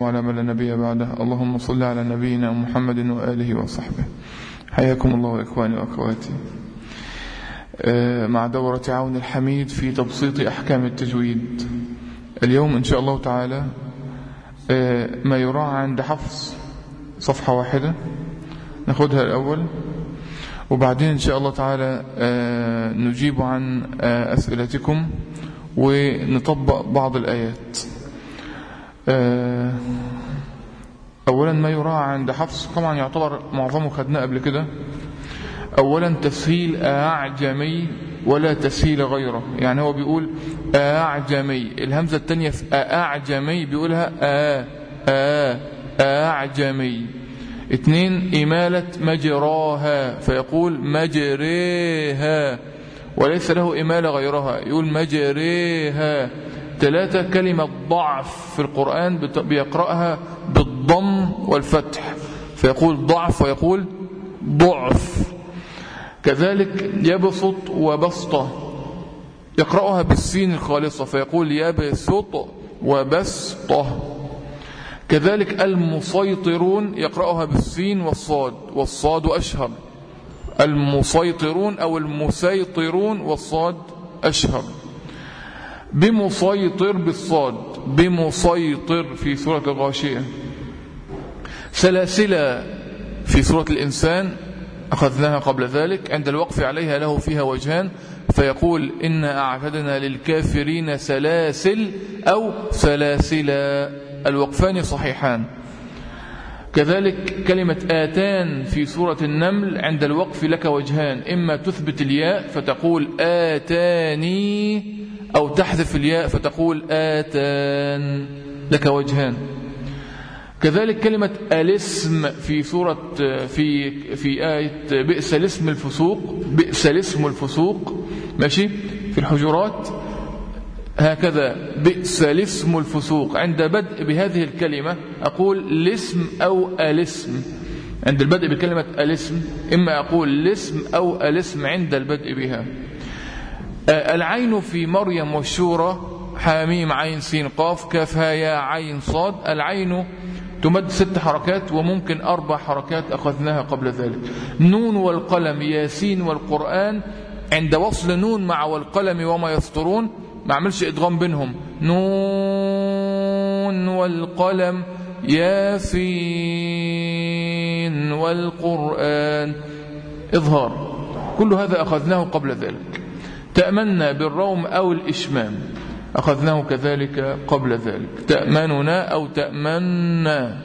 وعلى من لا نبي بعده. اللهم صل على نبينا محمد وآله وصحبه. حياكم الله إخواني وأخواتي. مع دورة عون الحميد في تبسيط أحكام التجويد. اليوم إن شاء الله تعالى ما يراعى عند حفظ صفحة واحدة. ناخدها الأول. وبعدين إن شاء الله تعالى نجيب عن أسئلتكم ونطبق بعض الآيات. أولا ما يراعى عند حفص طبعا يعتبر معظمه خدناه قبل كده. أولا تسهيل أعجمي ولا تسهيل غيره. يعني هو بيقول أعجمي الهمزة الثانية في أعجمي بيقولها آ أعجمي. اثنين إمالة مجراها فيقول مجريها وليس له إمالة غيرها يقول مجريها. ثلاثة كلمة ضعف في القرآن بيقرأها بالضم والفتح. فيقول ضعف ويقول ضعف. كذلك يبسط وبسطة يقرأها بالسين الخالصة فيقول يبسط وبسطة كذلك المسيطرون يقرأها بالسين والصاد والصاد أشهر. المسيطرون أو المسيطرون والصاد أشهر. بمسيطر بالصاد بمسيطر في سورة الغاشية. سلاسل في سورة الإنسان أخذناها قبل ذلك. عند الوقف عليها له فيها وجهان. فيقول إنا أعتدنا للكافرين سلاسل أو سلاسل. الوقفان صحيحان. كذلك كلمة آتان في سورة النمل عند الوقف لك وجهان. إما تثبت الياء فتقول آتاني أو تحذف الياء فتقول آتان. لك وجهان. كذلك كلمة الاسم في سورة في في آية بئس الاسم الفسوق بئس الاسم الفسوق. ماشي؟ في الحجرات. هكذا بئس الاسم الفسوق. عند بدء بهذه الكلمة أقول الاسم أو الاسم. عند البدء بكلمة الاسم إما أقول الاسم أو الاسم عند البدء بها. العين في مريم والشورى حاميم عين سين قاف كاف يا عين صاد. العين تمد ست حركات وممكن أربع حركات أخذناها قبل ذلك. نون والقلم ياسين والقرآن. عند وصل نون مع والقلم وما يسطرون ما عملش إدغام بينهم. نون والقلم ياسين والقرآن. إظهار. كل هذا أخذناه قبل ذلك. تأمنا بالروم أو الإشمام. أخذناه كذلك قبل ذلك. تأمننا أو تأمنا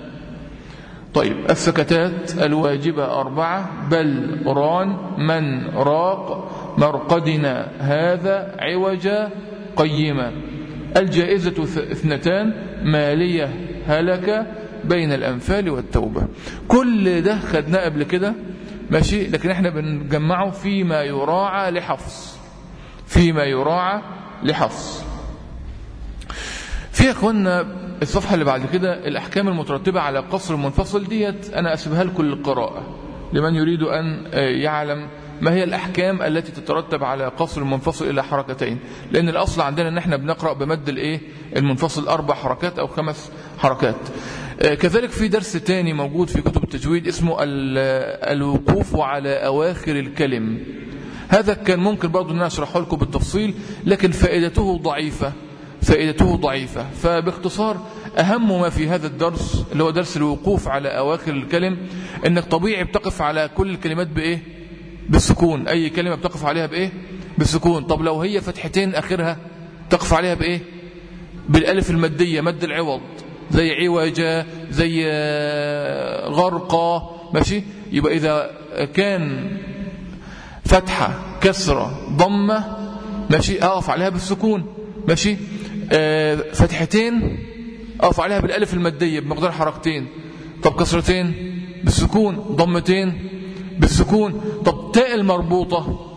طيب السكتات الواجبة أربعة. بل ران من راق مرقدنا هذا عوجا قيما. الجائزة اثنتان. مالية هلك بين الأنفال والتوبة. كل ده خدناه قبل كده؟ ماشي. لكن إحنا بنجمعه فيما يراعى لحفظ. فيما يراعى لحفظ. في اخوانا الصفحة اللي بعد كده الأحكام المترتبة على قصر المنفصل ديت أنا أسيبها لكم للقراءة لمن يريد أن يعلم ما هي الأحكام التي تترتب على قصر المنفصل إلى حركتين. لأن الأصل عندنا أن إحنا بنقرأ بمد الإيه؟ المنفصل أربع حركات أو خمس حركات. كذلك في درس تاني موجود في كتب التجويد اسمه الوقوف على أواخر الكلم. هذا كان ممكن برضو أن أشرحه لكم بالتفصيل لكن فائدته ضعيفة فائدته ضعيفة. فباختصار أهم ما في هذا الدرس اللي هو درس الوقوف على أواخر الكلم أنك طبيعي بتقف على كل الكلمات بإيه؟ بالسكون. أي كلمة بتقف عليها بإيه؟ بالسكون. طب لو هي فتحتين آخرها تقف عليها بإيه؟ بالألف المادية مد العوض. زي عوجة زي غرقة. ماشي؟ يبقى إذا كان فتحة كسرة ضمة ماشي أقف عليها بالسكون ماشي آه فتحتين أقف عليها بالألف المادية بمقدار حركتين طب كسرتين بالسكون ضمتين بالسكون طب تاء المربوطة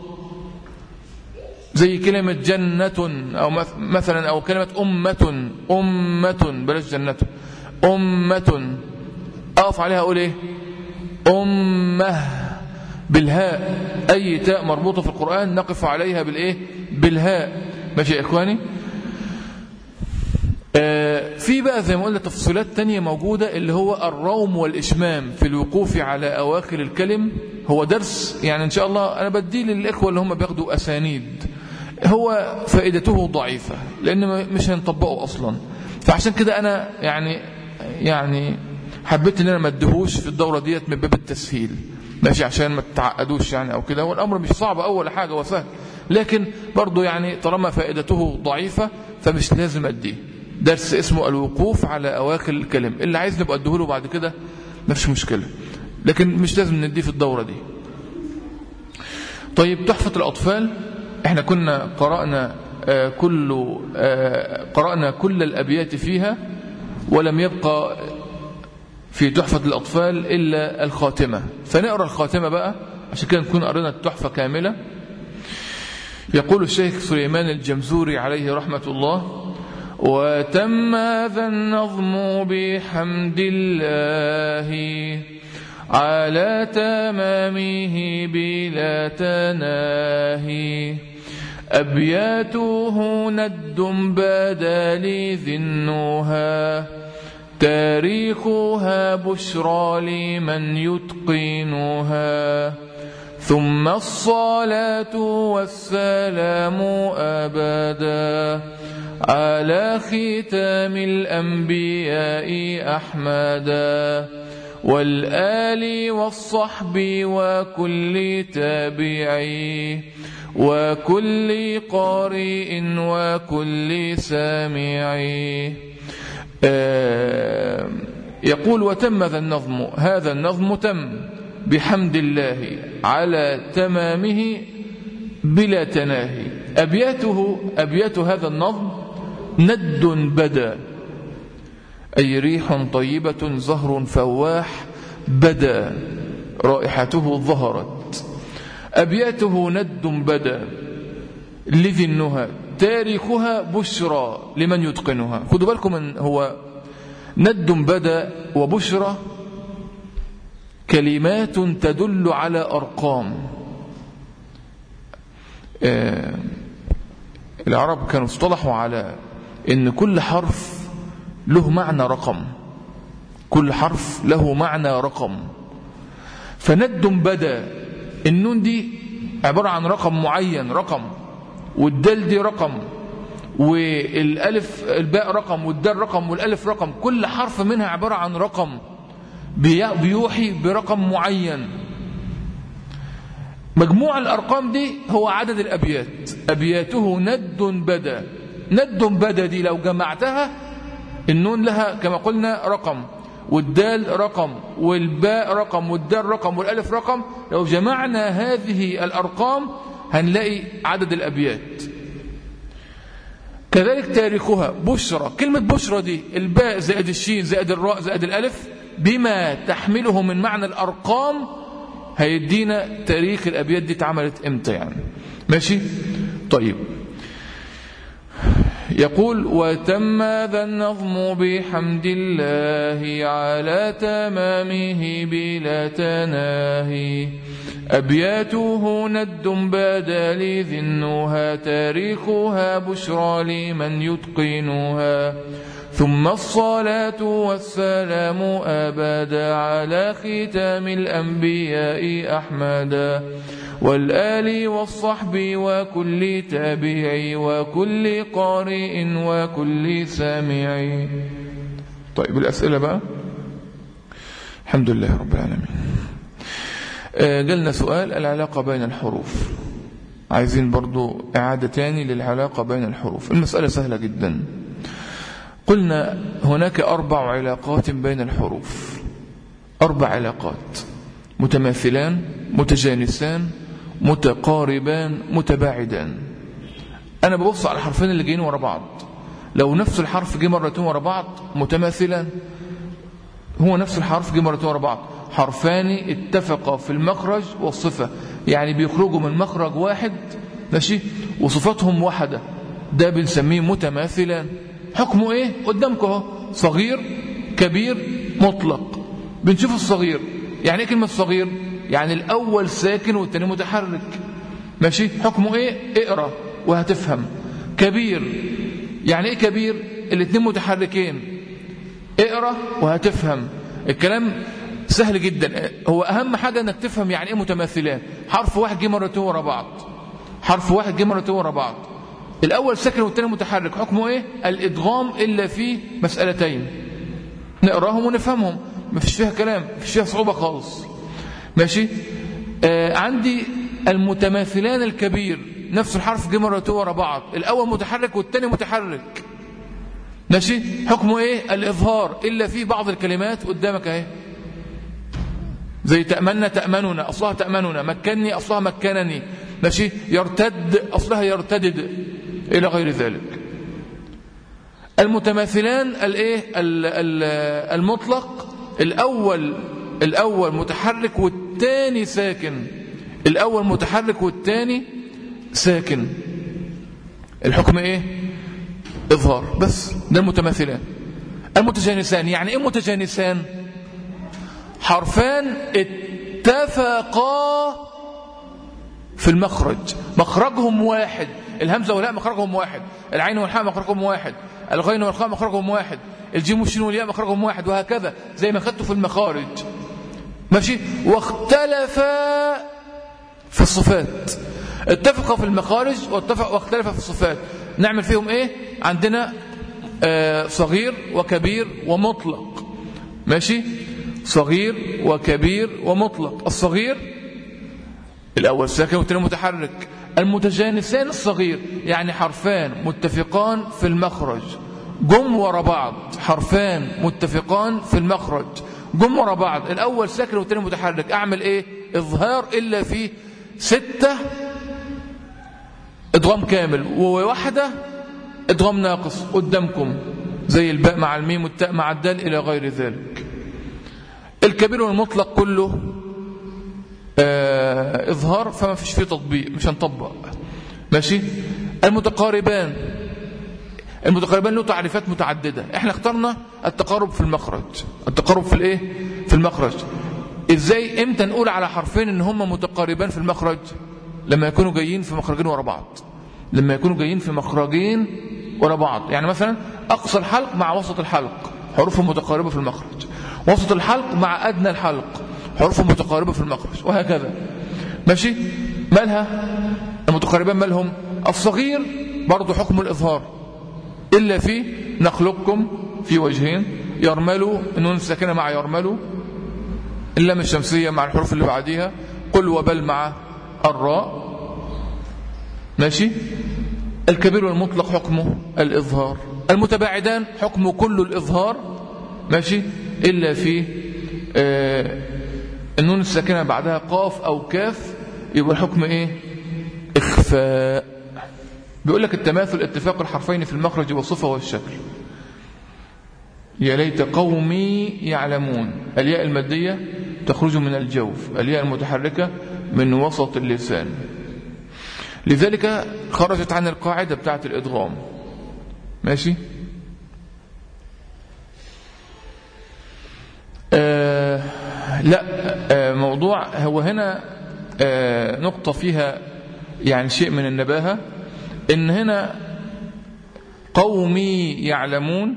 زي كلمة جنة أو مثلا أو كلمة أمة أمة بلاش جنة أمة أقف عليها أقول إيه؟ أمة. بالهاء. أي تاء مربوطة في القرآن نقف عليها بالإيه؟ بالهاء. ماشي يا إخواني؟ في بقى زي ما قلنا تفصيلات تانية موجودة اللي هو الروم والإشمام في الوقوف على أواخر الكلم. هو درس يعني إن شاء الله أنا بديه للإخوة اللي هم بياخدوا أسانيد. هو فائدته ضعيفة لأن مش هنطبقه أصلا. فعشان كده أنا يعني يعني حبيت إن أنا ما أديهوش في الدورة ديت من باب التسهيل. ماشي عشان ما تتعقدوش يعني أو كده والأمر مش صعب أول حاجة وسهل لكن برضه يعني طالما فائدته ضعيفة فمش لازم أديه. درس اسمه الوقوف على أواخر الكلم اللي عايز نبقى أديه له بعد كده مفيش مشكلة لكن مش لازم نديه في الدورة دي. طيب تحفة الأطفال إحنا كنا قرأنا آه كل آه قرأنا كل الأبيات فيها ولم يبقى في تحفة الأطفال إلا الخاتمة. فنقرأ الخاتمة بقى عشان كده نكون قرينا التحفة كاملة. يقول الشيخ سليمان الجمزوري عليه رحمة الله وتم هذا النظم بحمد الله على تمامه بلا تناهي. أبياته ند بدا لذنها تاريخها بشرى لمن يتقنها. ثم الصلاة والسلام أبدا على ختام الأنبياء أحمدا والآل والصحب وكل تابعي وكل قارئ وكل سامعي. يقول وتم ذا النظم هذا النظم تم بحمد الله على تمامه بلا تناهي. أبياته أبيات هذا النظم ند بدا أي ريح طيبة زهر فواح بدا رائحته ظهرت. أبياته ند بدا لذي النهى تاريخها بشرى لمن يتقنها. خدوا بالكم من هو ند بدأ وبشرى كلمات تدل على أرقام. آه العرب كانوا اصطلحوا على إن كل حرف له معنى رقم. كل حرف له معنى رقم. فند بدأ. النون دي عبارة عن رقم معين رقم. والدال دي رقم والألف الباء رقم والدال رقم والألف رقم كل حرف منها عبارة عن رقم بيوحي برقم معين. مجموع الأرقام دي هو عدد الأبيات. أبياته ند بدا. ند بدا دي لو جمعتها النون لها كما قلنا رقم. والدال رقم والباء رقم والدال رقم والألف رقم. لو جمعنا هذه الأرقام هنلاقي عدد الأبيات. كذلك تاريخها بشرى. كلمة بشرى دي الباء زائد الشين زائد الراء زائد الألف بما تحمله من معنى الأرقام هيدينا تاريخ الأبيات دي اتعملت إمتى يعني. ماشي؟ طيب. يقول وتم ذا النظم بحمد الله على تمامه بلا تناهي. أبياته ند بدا لذنها تاريخها بشرى لمن يتقنها. ثم الصلاة والسلام أبدا على ختام الأنبياء أحمدا والآل والصحب وكل تابعي وكل قارئ وكل سامع طيب الأسئلة بقى؟ الحمد لله رب العالمين. قالنا سؤال العلاقة بين الحروف. عايزين برضو إعادة تاني للعلاقة بين الحروف. المسألة سهلة جدا. قلنا هناك أربع علاقات بين الحروف. أربع علاقات. متماثلان متجانسان متقاربان متباعدان. أنا ببص على الحرفين اللي جايين ورا بعض. لو نفس الحرف جه مرتين ورا بعض متماثلان. هو نفس الحرف جه مرتين ورا بعض. حرفان اتفقا في المخرج والصفة. يعني بيخرجوا من مخرج واحد ماشي؟ وصفاتهم واحدة. ده بنسميه متماثلان. حكمه إيه؟ قدامكم أهو. صغير كبير مطلق. بنشوف الصغير. يعني إيه كلمة صغير؟ يعني الأول ساكن والتاني متحرك. ماشي؟ حكمه إيه؟ اقرأ وهتفهم. كبير. يعني إيه كبير؟ الاثنين متحركين. اقرأ وهتفهم. الكلام سهل جدا. هو أهم حاجة أنك تفهم يعني إيه متماثلان حرف واحد جه مرتين ورا بعض. حرف واحد جه مرتين ورا بعض. الأول ساكن والثاني متحرك. حكمه إيه؟ الإدغام إلا في مسألتين. نقراهم ونفهمهم. ما فيش فيها كلام ما فيش فيها صعوبة خالص. ماشي؟ آه عندي المتماثلان الكبير. نفس الحرف جه مرتين ورا بعض. الأول متحرك والثاني متحرك. ماشي؟ حكمه إيه؟ الإظهار. إلا في بعض الكلمات قدامك أهي. زي تأمنا تأمننا أصلها تأمننا. مكنني أصلها مكنني. ماشي؟ يرتد أصلها يرتدد. إلى غير ذلك. المتماثلان الايه المطلق الأول الأول متحرك والثاني ساكن. الأول متحرك والثاني ساكن. الحكم إيه؟ إظهار. بس ده المتماثلان. المتجانسان يعني إيه متجانسان؟ حرفان اتفقا في المخرج. مخرجهم واحد. الهمزة والهاء مخرجهم واحد العين والحاء مخرجهم واحد الغين والخاء مخرجهم واحد الجيم والشين والياء مخرجهم واحد وهكذا زي ما خدته في المخارج. ماشي؟ واختلفا في الصفات. اتفقا في المخارج واتفق واختلفا في الصفات. نعمل فيهم إيه؟ عندنا آه صغير وكبير ومطلق. ماشي؟ صغير وكبير ومطلق. الصغير الأول ساكن والثاني متحرك. المتجانسان الصغير يعني حرفان متفقان في المخرج. جم ورا بعض حرفان متفقان في المخرج. جم ورا بعض الأول ساكن والثاني متحرك. أعمل إيه؟ إظهار إلا في ستة إدغام كامل. وواحدة إدغام ناقص قدامكم زي الباء مع الميم والتاء مع الدال إلى غير ذلك. الكبير والمطلق كله إظهار فما فيش فيه تطبيق مش هنطبق. ماشي؟ المتقاربان. المتقاربان له تعريفات متعددة. إحنا اخترنا التقارب في المخرج. التقارب في الإيه؟ في المخرج. إزاي؟ إمتى نقول على حرفين إن هم متقاربان في المخرج؟ لما يكونوا جايين في مخرجين ورا بعض. لما يكونوا جايين في مخرجين ورا بعض. يعني مثلا أقصى الحلق مع وسط الحلق. حروفهم متقاربة في المخرج. وسط الحلق مع أدنى الحلق. حروفهم متقاربة في المخرج وهكذا. ماشي؟ مالها؟ المتقاربان مالهم الصغير برضو حكم الإظهار. إلا في نخلقكم في وجهين يرملوا النون الساكنة مع يرملوا اللام الشمسية مع الحروف اللي بعديها قل وبل مع الراء. ماشي؟ الكبير والمطلق حكمه الإظهار. المتباعدان حكمه كل الإظهار. ماشي؟ إلا في آه النون الساكنة بعدها قاف أو كاف يبقى الحكم إيه؟ إخفاء. بيقول لك التماثل اتفاق الحرفين في المخرج والصفة والشكل. يا ليت قومي يعلمون. الياء المادية تخرج من الجوف الياء المتحركة من وسط اللسان. لذلك خرجت عن القاعدة بتاعت الإدغام. ماشي؟ آه لا آه موضوع هو هنا آه نقطة فيها يعني شيء من النباهة إن هنا قومي يعلمون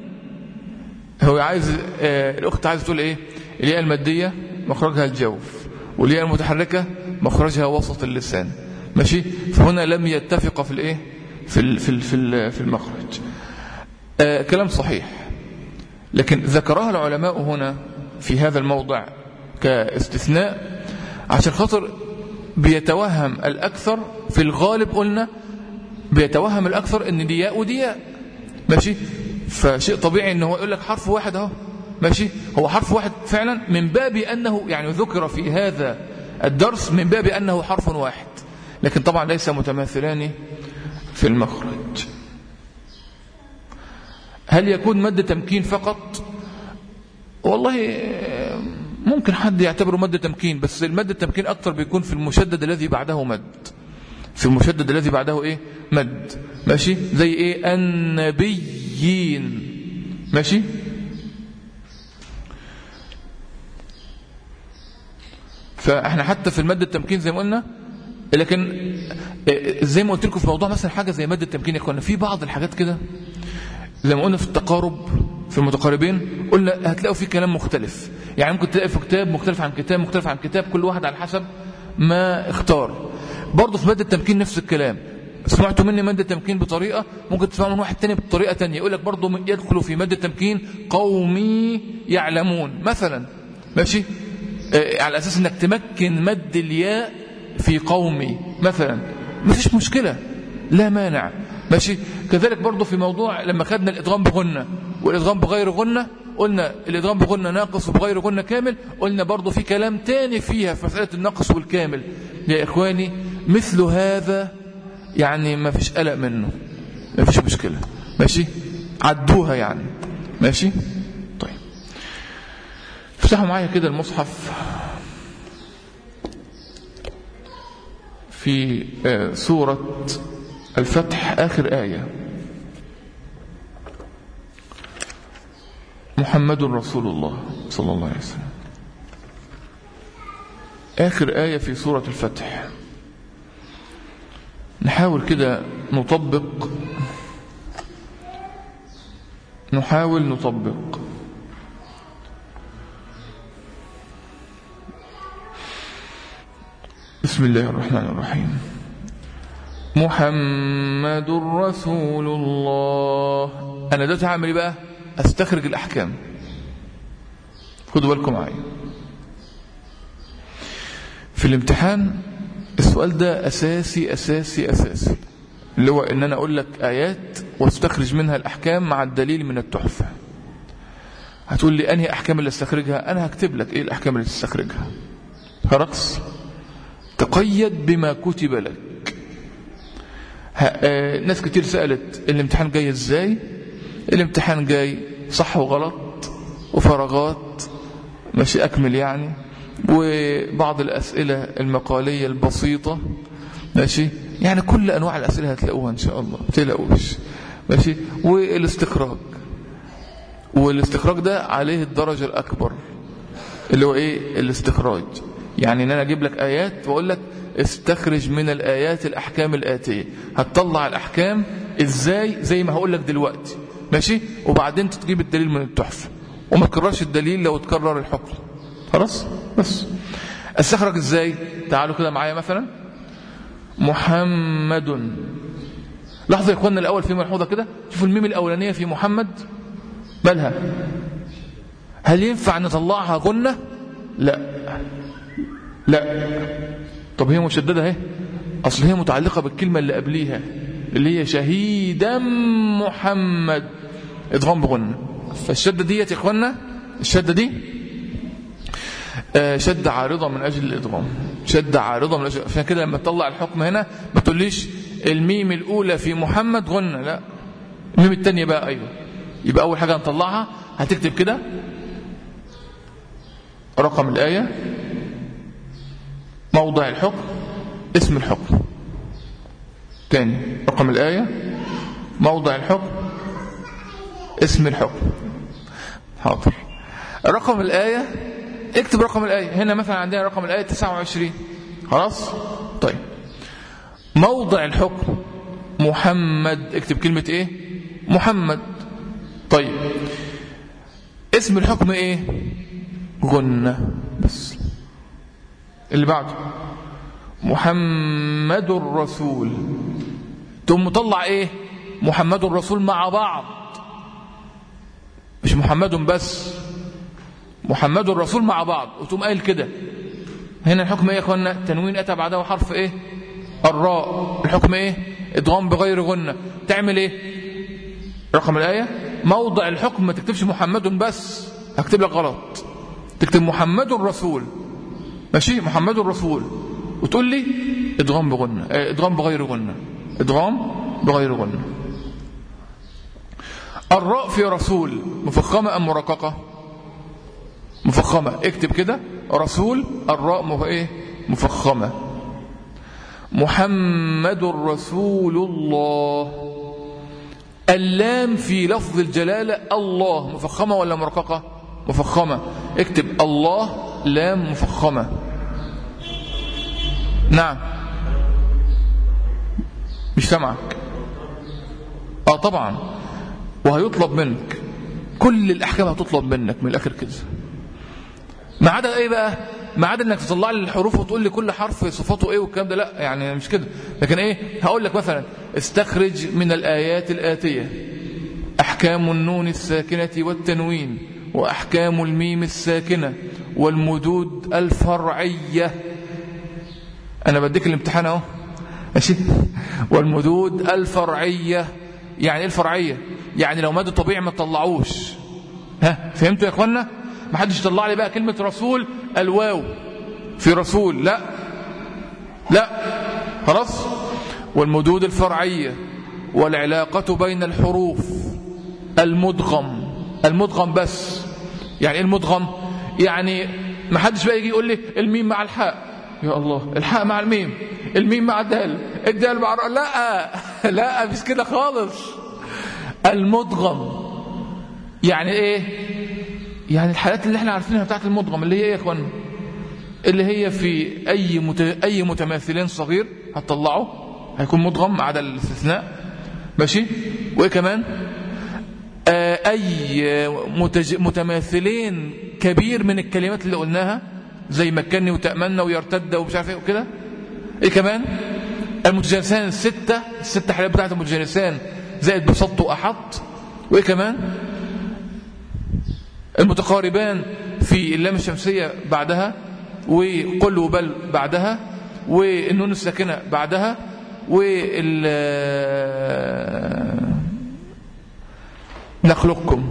هو عايز آه الأخت عايزة تقول إيه؟ الياء المادية مخرجها الجوف والياء المتحركة مخرجها وسط اللسان. ماشي؟ فهنا لم يتفق في الإيه؟ في في في, ال في المخرج. كلام صحيح لكن ذكرها العلماء هنا في هذا الموضع كاستثناء عشان خاطر بيتوهم الأكثر في الغالب قلنا بيتوهم الأكثر إن دي ياء ودي ياء. ماشي؟ فشيء طبيعي إن هو يقول لك حرف واحد أهو. ماشي؟ هو حرف واحد فعلا من باب أنه يعني ذكر في هذا الدرس من باب أنه حرف واحد. لكن طبعا ليس متماثلان في المخرج. هل يكون مد تمكين فقط؟ والله ممكن حد يعتبره مد تمكين بس المد التمكين أكثر بيكون في المشدد الذي بعده مد. في المشدد الذي بعده إيه؟ مد. ماشي؟ زي إيه؟ النبيين. ماشي؟ فإحنا حتى في المد التمكين زي ما قلنا لكن زي ما قلت لكم في موضوع مثلا حاجة زي مد التمكين يا اخوانا في بعض الحاجات كده زي ما قلنا في التقارب في المتقاربين قلنا هتلاقوا في كلام مختلف. يعني ممكن تلاقي في كتاب مختلف عن كتاب مختلف عن كتاب كل واحد على حسب ما اختار. برضه في مادة التمكين نفس الكلام. سمعتوا مني مادة تمكين بطريقة ممكن تسمعوا من واحد تاني بطريقة تانية. يقول لك برضه يدخلوا في مادة تمكين قومي يعلمون. مثلا ماشي؟ آه على أساس أنك تمكن مد الياء في قومي. مثلا ما فيش مشكلة لا مانع. ماشي؟ كذلك برضه في موضوع لما خدنا الإدغام بغنة. والإدغام بغير غنة قلنا الإدغام بغنة ناقص وبغير غنة كامل قلنا برضه في كلام تاني فيها في مسألة النقص والكامل. يا إخواني مثل هذا يعني ما فيش قلق منه ما فيش مشكلة. ماشي؟ عدوها يعني. ماشي؟ طيب. افتحوا معايا كده المصحف في سورة الفتح آخر آية. محمد رسول الله صلى الله عليه وسلم. آخر آية في سورة الفتح. نحاول كده نطبق. نحاول نطبق. بسم الله الرحمن الرحيم. محمد رسول الله. أنا هعمل إيه بقى؟ أستخرج الأحكام. خدوا بالكم معايا في الامتحان السؤال ده أساسي أساسي أساسي. اللي هو إن أنا أقول لك آيات واستخرج منها الأحكام مع الدليل من التحفة. هتقول لي أنهي أحكام اللي أستخرجها؟ أنا هكتب لك إيه الأحكام اللي تستخرجها. خلاص؟ تقيد بما كتب لك. آه ناس كتير سألت الامتحان جاي إزاي؟ الامتحان جاي صح وغلط وفراغات ماشي أكمل يعني وبعض الأسئلة المقالية البسيطة ماشي؟ يعني كل أنواع الأسئلة هتلاقوها إن شاء الله تلاقوش ماشي؟ والاستخراج والاستخراج ده عليه الدرجة الأكبر اللي هو إيه؟ الاستخراج. يعني إن أنا أجيب لك آيات وأقول لك استخرج من الآيات الأحكام الآتية. هتطلع الأحكام إزاي؟ زي ما هقول لك دلوقتي. ماشي؟ وبعدين تجيب الدليل من التحفة. وما تكررش الدليل لو تكرر الحكم. خلاص؟ بس. استخرج إزاي؟ تعالوا كده معايا مثلا. محمد. لحظة يا اخوانا الأول في ملحوظة كده؟ شوفوا الميم الأولانية في محمد. مالها هل ينفع نطلعها غنة؟ لا. لا. طب هي مشددة أهي. أصل هي متعلقة بالكلمة اللي قبليها اللي هي شهيدا محمد. ادغام بغنى فالشدة دي يا إخوانا الشدة دي آه شدة عارضة من أجل الإدغام شدة عارضة من أجل عشان كده لما تطلع الحكم هنا ما تقوليش الميم الأولى في محمد غنى لا. الميم الثانية بقى أيوه. يبقى أول حاجة نطلعها هتكتب كده رقم الآية موضع الحكم اسم الحكم. تاني رقم الآية موضع الحكم اسم الحكم. حاضر. رقم الآية اكتب رقم الآية. هنا مثلا عندنا رقم الآية 29 خلاص؟ طيب. موضع الحكم. محمد اكتب كلمة إيه؟ محمد. طيب. اسم الحكم إيه؟ غنة. بس. اللي بعده. محمد رسول ثم مطلع إيه؟ محمد الرسول مع بعض. مش محمد بس محمد الرسول مع بعض. وتقوم قايل كده. هنا الحكم إيه يا اخوانا تنوين أتى بعده حرف إيه؟ الراء. الحكم إيه؟ إدغام بغير غنة. تعمل إيه؟ رقم الآية. موضع الحكم ما تكتبش محمد بس. هكتب لك غلط. تكتب محمد الرسول. ماشي؟ محمد الرسول. وتقول لي إدغام بغنة. إدغام بغير غنة. إدغام بغير غنة. الراء في رسول. مفخمة أم مرققة؟ مفخمة. اكتب كده. رسول. الراء. إيه؟ مفخمة. محمد رسول الله. اللام في لفظ الجلالة الله. مفخمة ولا مرققة؟ مفخمة. اكتب الله. لام مفخمة. نعم. مش سامعك. آه طبعا. وهيطلب منك. كل الأحكام هتطلب منك من الآخر كده. ما عدا إيه بقى؟ ما عدا إنك تطلع لي الحروف وتقول لي كل حرف صفاته إيه والكلام ده لا يعني مش كده. لكن إيه؟ هقول لك مثلا استخرج من الآيات الآتية. أحكام النون الساكنة والتنوين وأحكام الميم الساكنة والمدود الفرعية. أنا بديك الامتحان أهو. ماشي؟ والمدود الفرعية. يعني إيه الفرعية؟ يعني لو مد طبيعي ما تطلعوش. ها فهمتوا يا اخوانا ما حدش يطلع لي بقى كلمة رسول الواو في رسول لا لا خلاص. والمدود الفرعية والعلاقة بين الحروف المدغم المدغم بس. يعني إيه المدغم؟ يعني ما حدش بقى يجي يقول لي الميم مع الحاء. يا الله الحاء مع الميم الميم مع الدال الدال مع الر... لا لا مش كده خالص. المدغم يعني إيه؟ يعني الحالات اللي إحنا عارفينها بتاعت المدغم اللي هي إيه يا إخوان؟ اللي هي في أي مت... أي متماثلين صغير هتطلعه هيكون مدغم عدا الاستثناء. ماشي؟ وإيه كمان؟ آه أي متج... متماثلين كبير من الكلمات اللي قلناها زي مكني وتأمنا ويرتد ومش عارف إيه وكده. إيه كمان؟ المتجانسان الستة الستة حالات بتاعت المتجانسان زائد بسط وأحط وإيه كمان؟ المتقاربان في اللام الشمسية بعدها وقل وبل بعدها والنون الساكنة بعدها وال نخلقكم.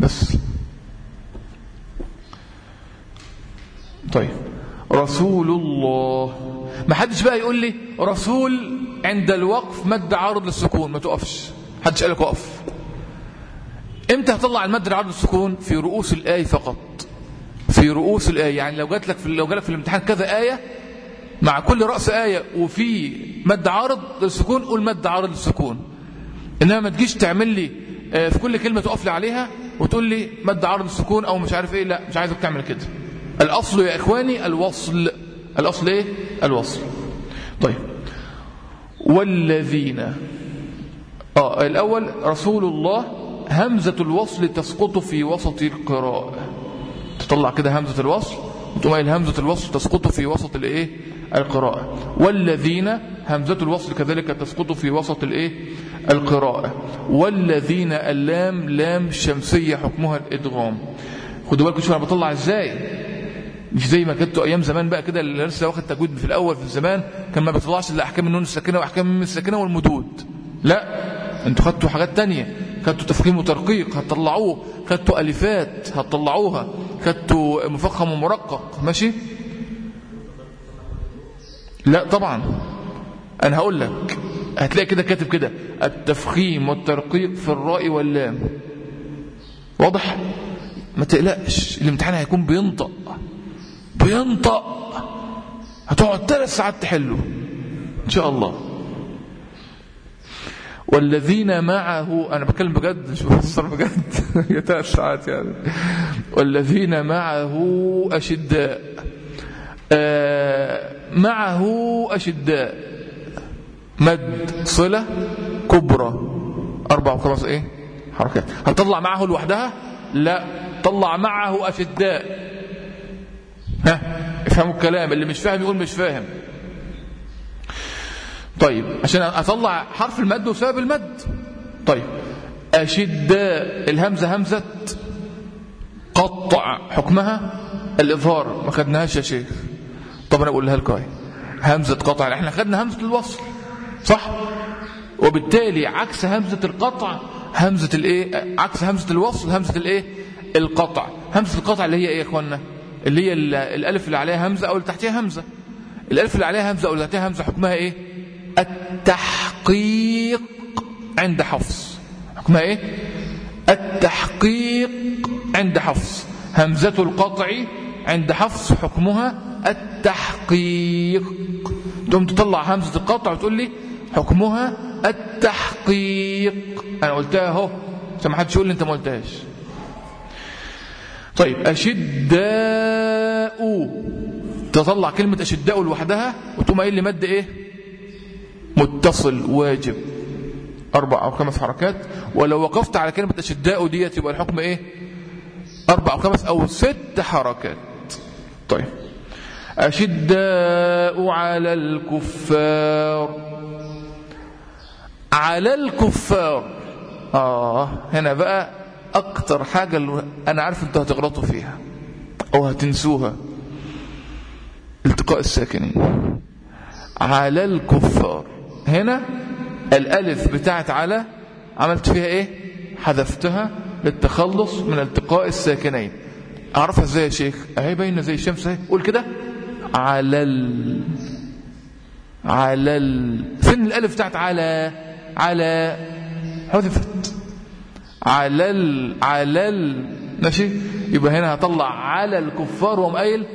بس. طيب. رسول الله. ما حدش بقى يقول لي رسول عند الوقف مد عارض للسكون ما تقفش حدش قال لك وقف. إمتى هطلع المد العرض للسكون؟ في رؤوس الآية فقط. في رؤوس الآية يعني لو جات لك في لو جالك في الامتحان كذا آية مع كل رأس آية وفي مد عارض للسكون قول مد عارض للسكون. إنما ما تجيش تعمل لي في كل كلمة تقف لي عليها وتقول لي مد عارض للسكون أو مش عارف إيه لا مش عايزك تعمل كده. الأصل يا إخواني الوصل. الأصل إيه؟ الوصل. طيب. والذين. آه الأول رسول الله همزة الوصل تسقط في وسط القراءة. تطلع كده همزة الوصل وتقوم قايل همزة الوصل تسقط في وسط الإيه؟ القراءة. والذين همزة الوصل كذلك تسقط في وسط الإيه؟ القراءة. والذين اللام لام شمسية حكمها الإدغام. خدوا بالكم شوفوا أنا بطلع إزاي. مش زي ما كنتوا أيام زمان بقى كده اللي لسه واخد تجويد في الأول في الزمان كان ما بيطلعش إلا أحكام النون الساكنة وأحكام الميم الساكنة والمدود. لا أنتوا خدتوا حاجات تانية خدتوا تفخيم وترقيق هتطلعوه. خدتوا ألفات هتطلعوها. خدتوا مفخم ومرقق ماشي؟ لا طبعا. أنا هقول لك هتلاقي كده كاتب كده التفخيم والترقيق في الراء واللام. واضح؟ ما تقلقش الامتحان هيكون بينطق. بينطق هتقعد ثلاث ساعات تحله. إن شاء الله. والذين معه أنا بتكلم بجد مش بفسر بجد. يا ثلاث ساعات يعني. والذين معه أشداء. آه معه أشداء. مد صلة كبرى. أربع وخمس إيه؟ حركات. هتطلع معه لوحدها؟ لا. طلع معه أشداء. افهموا الكلام اللي مش فاهم يقول مش فاهم. طيب عشان أطلع حرف المد وسبب المد. طيب أشداء الهمزة همزة قطع حكمها الإظهار. ما خدناهاش يا شيخ. طب أنا أقولها لكم همزة قطع إحنا خدنا همزة الوصل صح؟ وبالتالي عكس همزة القطع همزة الإيه؟ عكس همزة الوصل همزة الإيه؟ القطع. همزة القطع اللي هي إيه يا اخوانا اللي هي الألف اللي عليها همزة أو اللي تحتها همزة. الألف اللي عليها همزة أو اللي تحتها همزة حكمها إيه؟ التحقيق عند حفص. حكمها إيه؟ التحقيق عند حفص. همزة القطع عند حفص حكمها التحقيق. تقوم تطلع همزة القطع وتقول لي حكمها التحقيق. أنا قلتها أهو عشان ما حدش يقول لي أنت ما قلتهاش. طيب أشداء. تطلع كلمة أشداء لوحدها وتقوم قايل لي مد إيه؟ متصل واجب. أربع أو خمس حركات. ولو وقفت على كلمة أشداء ديت يبقى الحكم إيه؟ أربع أو خمس أو ست حركات. طيب. أشداء على الكفار. على الكفار. آه هنا بقى أكتر حاجة اللي أنا عارف أنتوا هتغلطوا فيها أو هتنسوها. التقاء الساكنين. على الكفار. هنا الألف بتاعت على عملت فيها إيه؟ حذفتها للتخلص من التقاء الساكنين. أعرفها إزاي يا شيخ؟ أهي باينة زي الشمس أهي. قول كده. على ال على ال فين الألف بتاعت على؟ على حذفت. على ال على ال ماشي؟ يبقى هنا هطلع على الكفار وهم قايل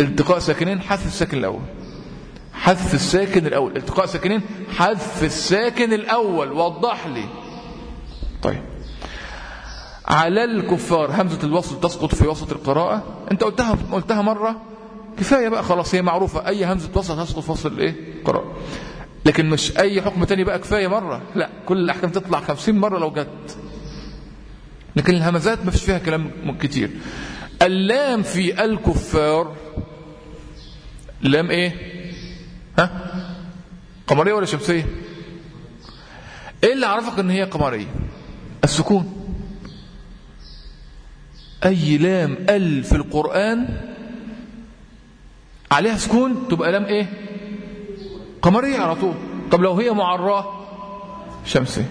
التقاء ساكنين حذف الساكن الأول. حذف الساكن الأول. التقاء ساكنين حذف الساكن الأول. وضح لي. طيب. على الكفار. همزة الوصل تسقط في وسط القراءة. أنت قلتها قلتها مرة. كفاية بقى خلاص هي معروفة. أي همزة وصل تسقط في وسط الإيه؟ القراءة. لكن مش أي حكم تاني بقى كفاية مرة. لا كل الأحكام تطلع خمسين مرة لو جت. لكن الهمزات ما فيش فيها كلام كتير. اللام في الكفار لام إيه؟ ها؟ قمرية ولا شمسية؟ إيه اللي عرفك إن هي قمرية؟ السكون. أي لام أل في القرآن عليها سكون تبقى لام إيه؟ قمرية على طول. طب لو هي معراة شمسية.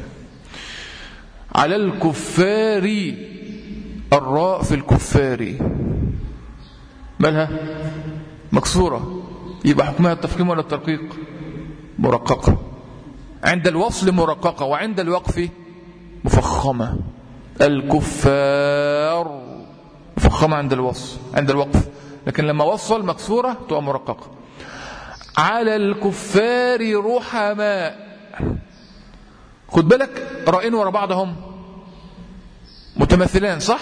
على الكفار الراء في الكفار. مالها مكسورة. يبقى حكمها التفخيم ولا الترقيق؟ مرققة عند الوصل مرققة وعند الوقف مفخمة. الكفار مفخمة عند الوصل عند الوقف. لكن لما وصل مكسورة تبقى مرققة. على الكفار رحماء. خد بالك رأين ورا بعضهم. متمثلان صح؟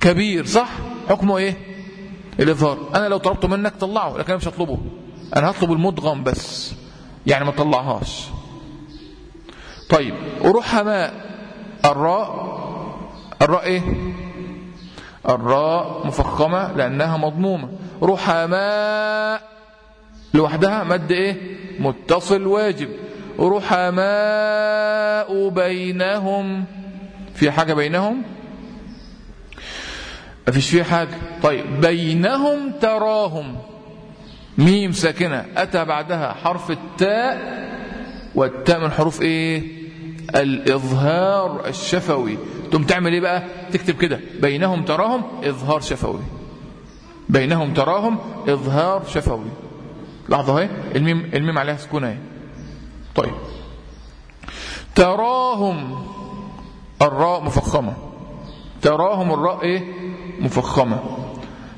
كبير صح؟ حكمه إيه؟ الإظهار. أنا لو طلبته منك طلعه لكن أنا مش هطلبه. أنا هطلب المدغم بس. يعني ما طلعهاش. طيب ورحماء الراء. الراء إيه؟ الراء مفخمة لأنها مضمومة. رحماء لوحدها مد إيه؟ متصل واجب. رحماء بينهم. في حاجة بينهم؟ ما فيش فيه حاجة. طيب بينهم تراهم. ميم ساكنة. أتى بعدها حرف التاء. والتاء من حروف إيه؟ الإظهار الشفوي. تقوم تعمل إيه بقى؟ تكتب كده. بينهم تراهم إظهار شفوي. بينهم تراهم إظهار شفوي. لحظة أهي. الميم الميم عليها سكون أهي. طيب. تراهم الراء مفخمة. تراهم الراء إيه؟ مفخمة.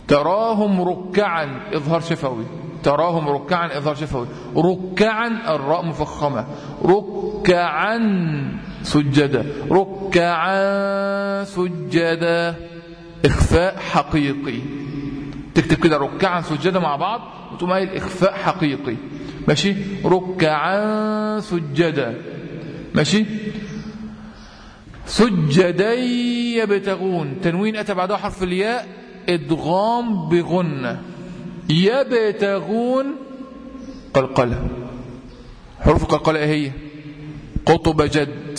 تراهم ركعا إظهار شفوي. تراهم ركعا إظهار شفوي. ركعا الراء مفخمة. ركعا سجدا ركعا سجدا إخفاء حقيقي. تكتب كده ركعا سجدا مع بعض وتقوم قايل إخفاء حقيقي. ماشي؟ ركعا سجدا. ماشي؟ سجدا يبتغون. تنوين أتى بعدها حرف الياء؟ إدغام بغنة. يبتغون قلقلة. حروف القلقلة إيه هي؟ قطب جد.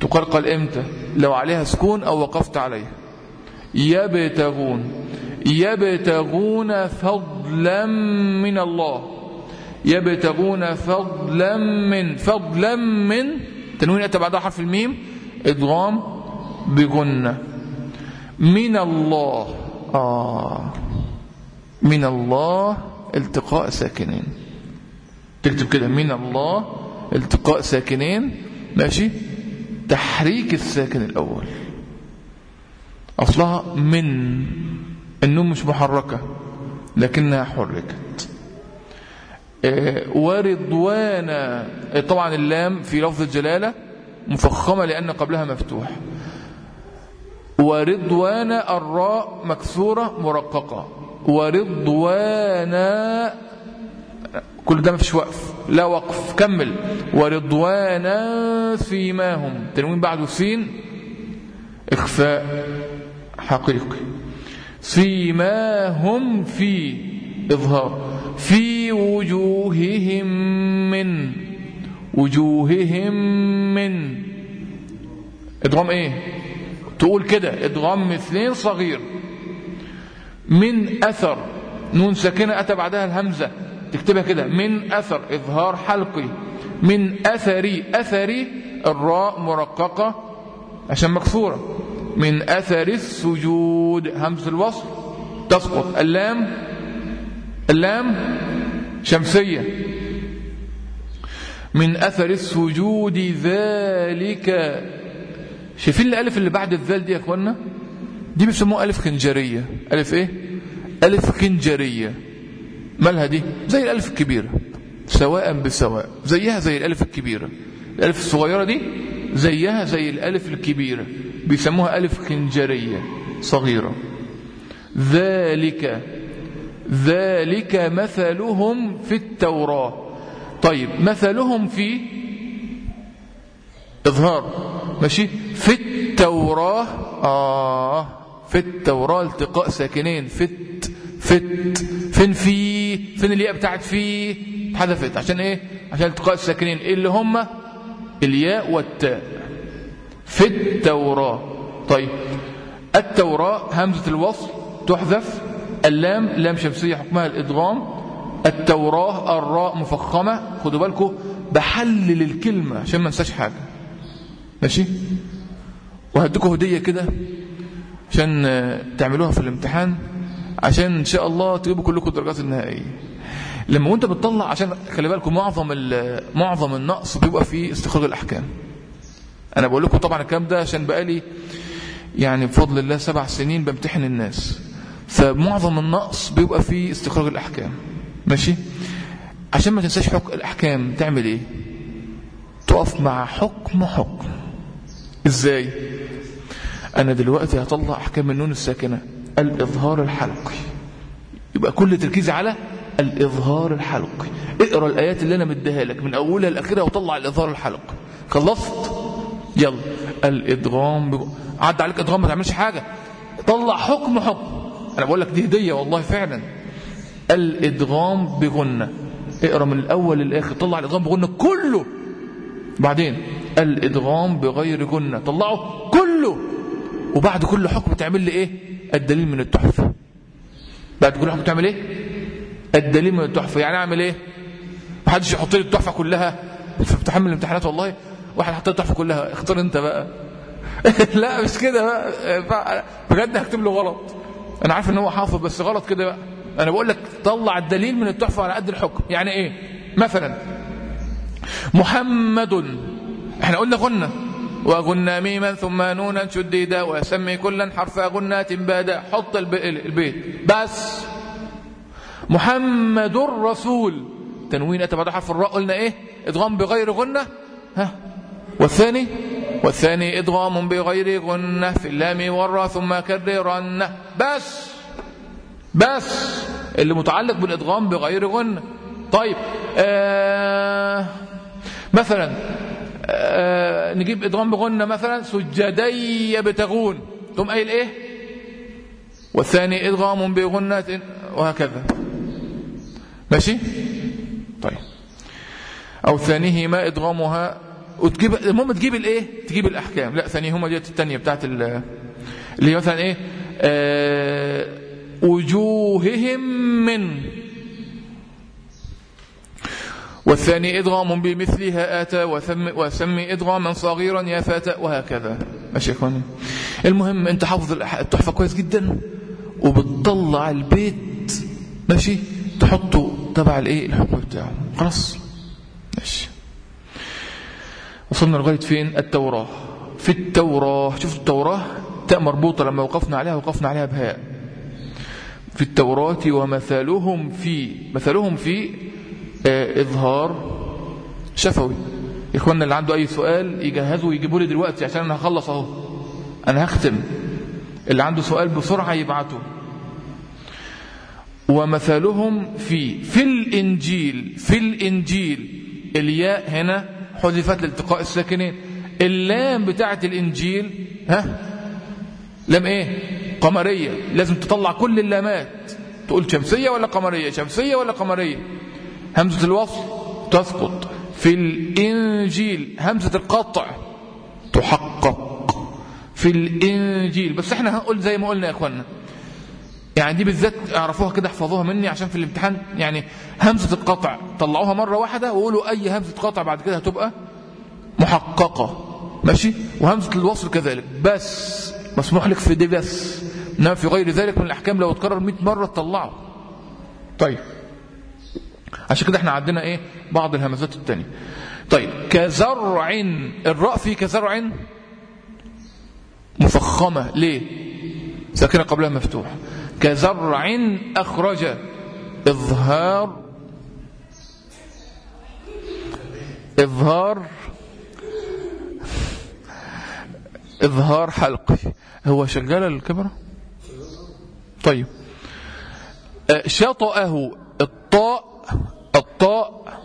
تقلقل إمتى؟ لو عليها سكون أو وقفت عليها. يبتغون. يبتغون فضلا من الله. يبتغون فضلا من فضلا من تنوين أتى بعدها حرف الميم. إدغام بغنة من الله. آه. من الله التقاء ساكنين. تكتب كده. من الله التقاء ساكنين. ماشي؟ تحريك الساكن الأول. أصلها من. النوم مش محركة لكنها حركت. ورضوانا طبعا اللام في لفظ الجلالة مفخمة لأن قبلها مفتوح. ورضوانا الراء مكسورة مرققة. ورضوانا كل ده مفيش وقف لا وقف كمل. ورضوانا فيما هم تنوين بعده سين إخفاء حقيقي. فيما هم في إظهار. في وجوههم من وجوههم من ادغام إيه تقول كده ادغام مثلين صغير من اثر نون ساكنة أتى بعدها الهمزة تكتبها كده من اثر اظهار حلقي من اثري اثري الراء مرققة عشان مكسورة من اثر السجود همزه الوصل تسقط اللام اللام شمسية. من أثر السجود ذلك. شايفين الألف اللي بعد الذال دي يا اخوانا دي بيسموها ألف خنجرية. ألف إيه؟ ألف خنجرية. مالها دي؟ زي الألف الكبيرة. سواء بسواء. زيها زي الألف الكبيرة. الألف الصغيرة دي زيها زي الألف الكبيرة. بيسموها ألف خنجرية. صغيرة. ذلك ذلك مثلهم في التوراة. طيب مثلهم في إظهار. ماشي؟ في التوراة آه في التوراة التقاء ساكنين. فت فت فين في فين الياء بتاعت في؟ حذفت عشان إيه؟ عشان التقاء الساكنين. إيه اللي هم؟ الياء والتاء. في التوراة. طيب التوراة همزة الوصل تحذف اللام لام شمسية حكمها الإدغام التوراة الراء مفخمة. خدوا بالكم بحلل الكلمة عشان ما انساش حاجة. ماشي؟ وهديكم هدية كده عشان تعملوها في الامتحان عشان إن شاء الله تجيبوا كلكم الدرجات النهائية. لما وأنت بتطلع عشان خلي بالكم معظم معظم النقص بيبقى في استخراج الأحكام. أنا بقول لكم طبعا الكلام ده عشان بقالي يعني بفضل الله سبع سنين بمتحن الناس. فمعظم النقص بيبقى في استخراج الأحكام. ماشي؟ عشان ما تنساش حكم الأحكام تعمل إيه؟ تقف مع حكم حكم. إزاي؟ أنا دلوقتي هطلع أحكام النون الساكنة. الإظهار الحلقي. يبقى كل تركيزي على الإظهار الحلقي. اقرأ الآيات اللي أنا مديها لك من أولها لاخرها وطلع الإظهار الحلقي. خلصت؟ يلا. الإدغام بج... عدى عليك إدغام ما تعملش حاجة. طلع حكم حكم. أنا بقول لك دي هدية والله فعلا. الإدغام بغنة. اقرأ من الأول للآخر. طلع الإدغام بغنة كله. بعدين الإدغام بغير غنة. طلعه كله. وبعد كل حكم تعمل لي إيه؟ الدليل من التحفة. بعد كل حكم تعمل إيه؟ الدليل من التحفة. يعني أعمل إيه؟ محدش يحط لي التحفة كلها في امتحان الامتحانات والله. واحد حط لي التحفة كلها. اختار أنت بقى. لا مش كده بقى. بجد هكتب له غلط. أنا عارف إن هو حافظ بس غلط كده بقى. أنا بقول لك طلع الدليل من التحفة على قد الحكم. يعني إيه؟ مثلا محمد إحنا قلنا غنة. وغنى ميما ثم نونا شديدا وسمي كلا حرف غنات بادا حط البيت. بس محمد رسول تنوين اتى بعد حرف الراء قلنا إيه؟ ادغام بغير غنة. ها؟ والثاني؟ والثاني إدغام بغير غنة في اللام والراء ثم كررن. بس. بس. اللي متعلق بالإدغام بغير غنة. طيب آه مثلا آه نجيب إدغام بغنة مثلا. سجدي يبتغون. ثم قايل إيه؟ والثاني إدغام بغنة. وهكذا. ماشي؟ طيب. أو ثانيهما إدغامها وتجيب المهم تجيب الايه؟ تجيب الأحكام. لا ثانيهما ديت الثانية بتاعت اللي هي مثلا إيه؟ آه وجوههم من. والثاني إدغام بمثلها آتى وثم وسمي إدغاما صغيرا يا فتى وهكذا. ماشي يا إخواني؟ المهم أنت حافظ التحفة كويس جدا وبتطلع البيت. ماشي؟ تحطه تبع الايه؟ الحكم بتاعه. خلاص. وصلنا لغاية فين؟ التوراة. في التوراة. شوف التوراة تاء مربوطة لما وقفنا عليها وقفنا عليها بهاء. في التوراة ومثلهم في مثلهم في آه إظهار شفوي. إخواننا اللي عنده أي سؤال يجهزوا ويجيبوا لي دلوقتي عشان أنا هخلص أهو. أنا هختم. اللي عنده سؤال بسرعة يبعته. ومثلهم في في الإنجيل في الإنجيل. الياء هنا حذفت لالتقاء الساكنين. اللام بتاعة الإنجيل ها؟ لام إيه؟ قمرية. لازم تطلع كل اللامات. تقول شمسية ولا قمرية؟ شمسية ولا قمرية؟ همزة الوصل تسقط. في الإنجيل همزة القطع تحقق. في الإنجيل. بس إحنا هنقول زي ما قلنا يا اخوانا يعني دي بالذات اعرفوها كده احفظوها مني عشان في الامتحان يعني همزة القطع طلعوها مرة واحدة وقولوا أي همزة قطع بعد كده هتبقى محققة. ماشي؟ وهمزة الوصل كذلك. بس مسموح لك في دي بس. إنما في غير ذلك من الأحكام لو اتكرر 100 مرة تطلعه. طيب. عشان كده إحنا عندنا إيه؟ بعض الهمزات التانية. طيب. كزرع الراء في كزرع مفخمة. ليه؟ ساكنة قبلها مفتوح. كزرع أخرج إظهار إظهار إظهار حلقي هو شغال الكاميرا؟ طيب. شطأه الطاء الطاء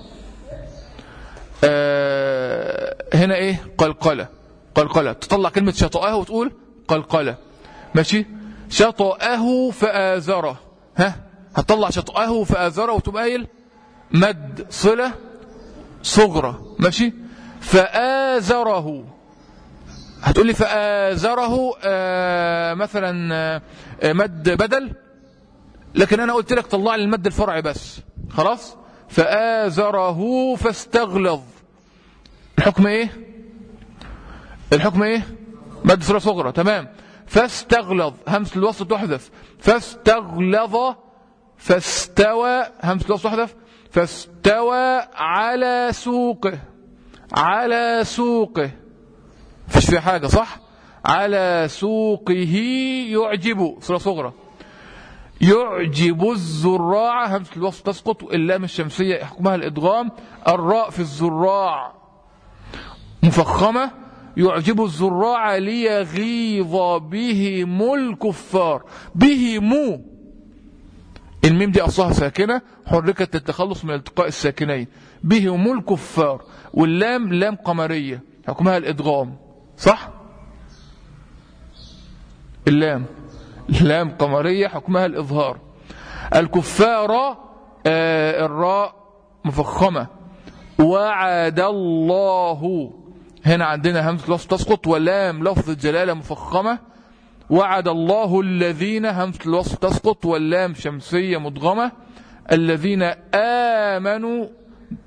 آه هنا إيه؟ قلقلة. قلقلة. تطلع كلمة شطأه وتقول قلقلة. ماشي؟ شطأه فآزره. ها؟ هتطلع شطأه فآزره وتبقى قايل مد صلة صغرى ماشي؟ فآزره. هتقول لي فآزره آه مثلا آه مد بدل؟ لكن أنا قلت لك طلع لي المد الفرعي بس. خلاص؟ فآزره فاستغلظ. الحكم إيه؟ الحكم إيه؟ مد صلة صغرى تمام. فاستغلظ. همس الوسط تحذف فاستغلظ. فاستوى. همس الوسط تحذف فاستوى على سوقه. على سوقه. فيش في حاجة صح؟ على سوقه يعجب. صلة صغرى. يعجب الزراع. همس الوسط تسقط. اللام الشمسية يحكمها الإدغام. الراء في الزراع. مفخمة. يعجب الزراع ليغيظ بهم الكفار بهم. الميم دي أصلها ساكنة حركت للتخلص من التقاء الساكنين. بهم الكفار واللام لام قمرية حكمها الإدغام. صح؟ اللام. لام قمرية حكمها الإظهار. الكفار آه الراء مفخمة. وعد الله. هنا عندنا همزة الوصف تسقط ولام لفظ الجلالة مفخمة. وعد الله الذين همزة الوصف تسقط واللام شمسية مدغمة الذين آمنوا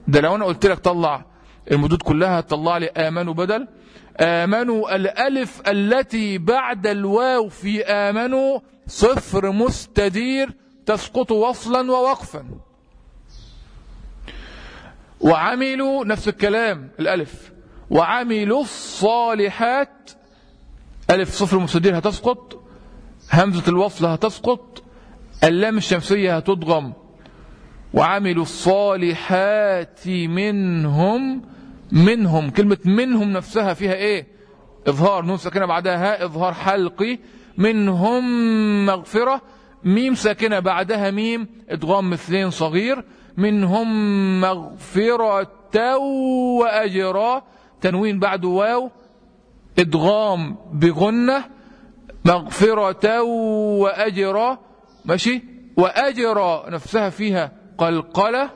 ده لو أنا قلت لك طلع المدود كلها طلع لي آمنوا بدل. آمنوا الألف التي بعد الواو في آمنوا صفر مستدير تسقط وصلا ووقفا. وعملوا نفس الكلام الألف. وعملوا الصالحات. ألف صفر مستدير هتسقط همزة الوصل هتسقط اللام الشمسية هتضغم. وعملوا الصالحات منهم منهم كلمة منهم نفسها فيها إيه؟ إظهار نون ساكنة بعدها هاء إظهار حلقي. منهم مغفرة ميم ساكنة بعدها ميم ادغام مثلين صغير. منهم مغفرة وأجرا تنوين بعد واو إدغام بغنة مغفرة وأجرا ماشي؟ وأجرا نفسها فيها قلقلة.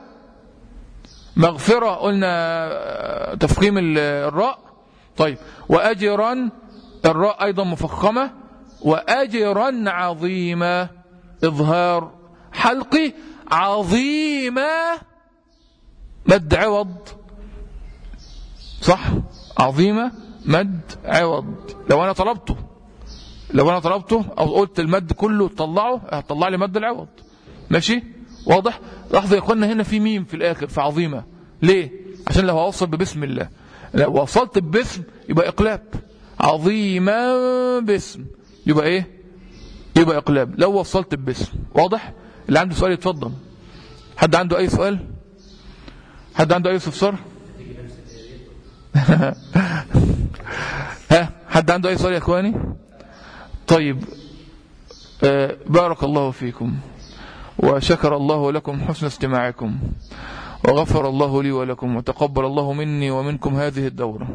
مغفرة قلنا تفخيم الراء. طيب وأجرا الراء أيضا مفخمة. وأجرا عظيما إظهار حلقي عظيما مد عوض صح؟ عظيمة. مد عوض. لو أنا طلبته لو أنا طلبته أو قلت المد كله طلعه هتطلع لي مد العوض. ماشي؟ واضح؟ لحظة يا إخوانا هنا في ميم في الآخر في عظيمة. ليه؟ عشان لو هوصل ببسم الله. لو وصلت باسم يبقى إقلاب. عظيما باسم. يبقى إيه؟ يبقى إقلاب. لو وصلت باسم واضح؟ اللي عنده سؤال يتفضل. حد عنده أي سؤال؟ حد عنده أي استفسار؟ ها حد عنده أي سؤال يا إخواني؟ طيب آه بارك الله فيكم وشكر الله لكم حسن استماعكم وغفر الله لي ولكم وتقبل الله مني ومنكم هذه الدورة.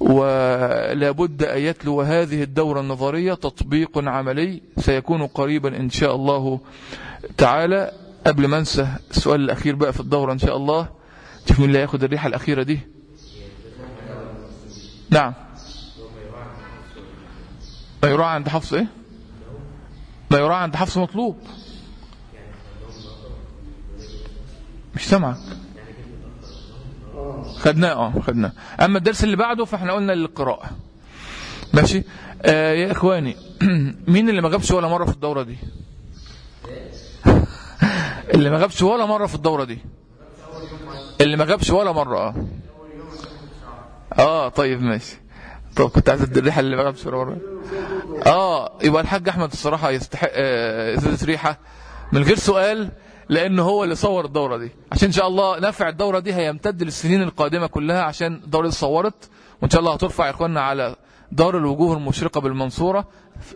ولا بد أن يتلو هذه الدورة النظرية تطبيق عملي سيكون قريبا إن شاء الله تعالى. قبل ما أنسى السؤال الأخير بقى في الدورة إن شاء الله شوف مين اللي هياخد الريحة الأخيرة دي؟ نعم. ما يراعى عند حفص إيه؟ ما يراعى عند حفص مطلوب. مش سامعك. خدناه آه خدناه. أما الدرس اللي بعده فإحنا قلنا للقراءة. ماشي؟ آه يا إخواني مين اللي ما جابش ولا مرة في الدورة دي؟ اللي ما جابش ولا مرة في الدورة دي. اللي ما جابش ولا مرة آه. آه طيب ماشي. طب كنت عايز أدي الريحة اللي ولا مره آه يبقى الحاج أحمد الصراحة يستحق آه إزازة ريحة من غير سؤال لأن هو اللي صور الدورة دي. عشان إن شاء الله نفع الدورة دي هيمتد للسنين القادمة كلها عشان الدورة دي صورت. وإن شاء الله هترفع يا إخواننا على دار الوجوه المشرقة بالمنصورة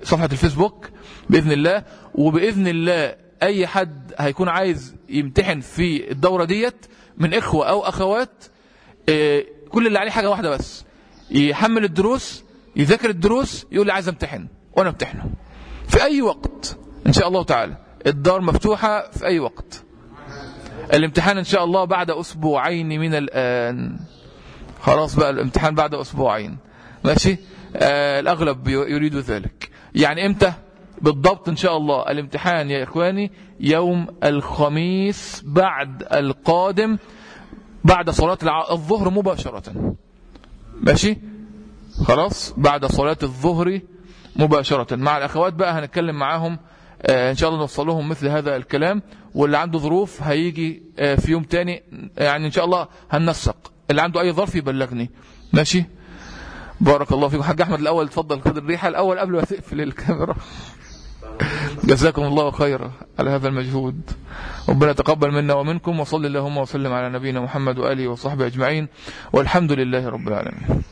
صفحة الفيسبوك بإذن الله. وبإذن الله أي حد هيكون عايز يمتحن في الدورة ديت من إخوة أو أخوات كل اللي عليه حاجة واحدة بس. يحمل الدروس يذاكر الدروس يقول لي عايز امتحن وأنا امتحنه. في أي وقت؟ إن شاء الله تعالى. الدار مفتوحة في أي وقت. الامتحان إن شاء الله بعد أسبوعين من الآن. خلاص بقى الامتحان بعد أسبوعين. ماشي؟ آه الأغلب يريد ذلك. يعني إمتى؟ بالضبط إن شاء الله. الامتحان يا إخواني يوم الخميس بعد القادم. بعد صلاة الظهر مباشرة. ماشي؟ خلاص؟ بعد صلاة الظهر مباشرة. مع الأخوات بقى هنتكلم معاهم إن شاء الله نوصل لهم مثل هذا الكلام واللي عنده ظروف هيجي في يوم تاني يعني إن شاء الله هننسق. اللي عنده أي ظرف يبلغني. ماشي؟ بارك الله فيكم حاج أحمد الأول اتفضل خد الريحة الأول قبل ما تقفل الكاميرا. جزاكم الله خيرا على هذا المجهود. ربنا تقبل منا ومنكم وصلى اللهم وسلم على نبينا محمد وآله وصحبه أجمعين والحمد لله رب العالمين.